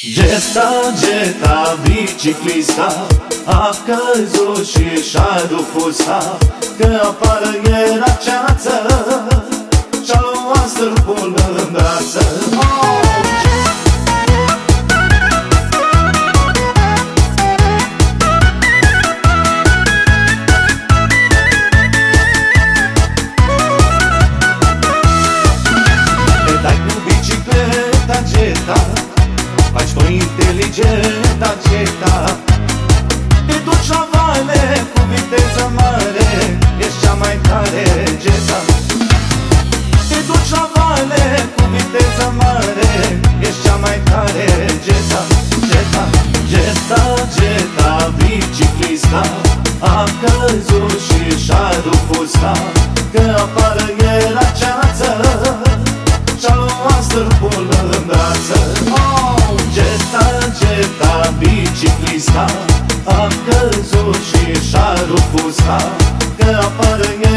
Geta, geta, biciclista A căzut și și-a dufusa Că apară era ceață Și-a luat stârpul în brață oh! Inteligenta ceta Te duci la vale cu viteză mare Ești cea mai tare geta. Te duci la vale cu viteză mare Ești cea mai tare geta. Geta, geta, geta, biciclista. A căzut și și-a rupt fusta Că apară era ceață biciclista Am căzut și și-a rupt fusta Că apară era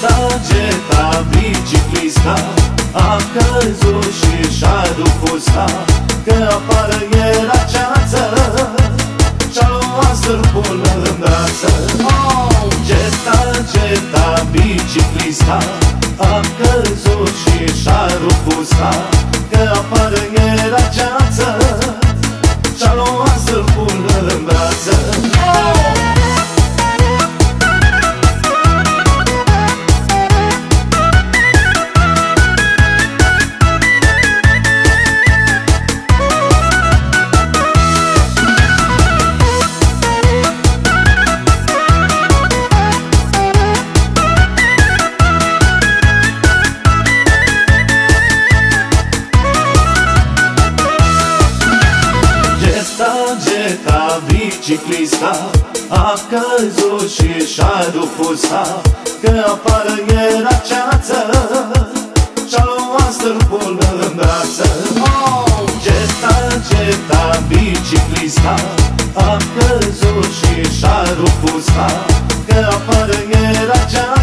ce da, ce da Biciclista a căzut și și-a fusta. Că apară era ceață Și-a luat sârpul în brață. Oh! Ce da, ce da Biciclista am căzut și și-a rupt fusta. Că apară era ceață Geta, biciclista A căzut și și-a fusta Că apară era ceață Și-a luat stârpul în brață oh! Geta, geta, biciclista A căzut și și-a fusta Că apară era ceață